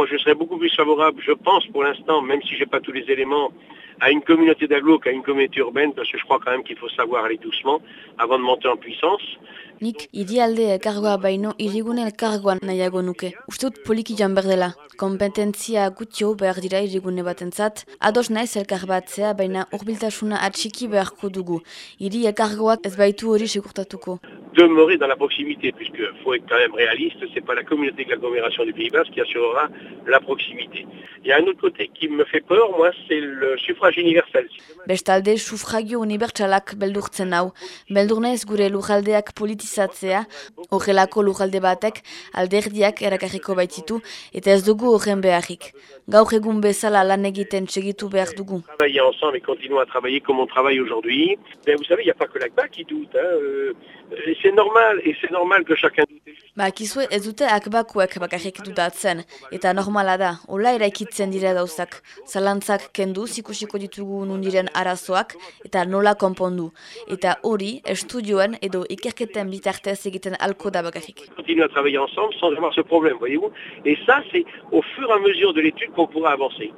moi je serais beaucoup plus favorable, je pense pour l'instant, même si j'ai pas tous les éléments, à une communauté d'agglo qu'à une communauté urbaine, parce que je crois quand même qu'il faut savoir aller doucement avant de monter en puissance. Demeurer dans la proximité, puisque faut être quand même réaliste, c'est pas la communauté de l'agglomération du Pays Basque qui assurera la proximité. Il y a un autre côté qui me fait peur, moi, c'est le suffrage universel. Bestalde, sufragio unibertsalak beldurtzen hau. Beldurnez gure lujaldeak politizatzea, horrelako lujalde batek alderdiak erakarriko baititu, eta ez dugu horren beharrik. Gaur egun bezala lan egiten segitu behar dugu. Travailler ensemble et continuer à travailler comme on travaille aujourd'hui. Ben, vous savez, il n'y a pas que l'ACBA qui doute. Hein. Euh, c'est normal, et c'est normal que chacun doute. Ba, kizue ez dute akbakuek bakarrik dutatzen, eta normala da, hola eraikitzen dira dauzak. Zalantzak kendu, zikusiko ditugu nundiren arazoak, eta nola konpondu. Eta hori, estudioen edo ikerketen bitartez egiten alko da bakarrik. Continuer à travailler ensemble sans avoir ce problème, voyez-vous. Et ça, c'est au fur et à mesure de l'étude qu'on pourra avancer.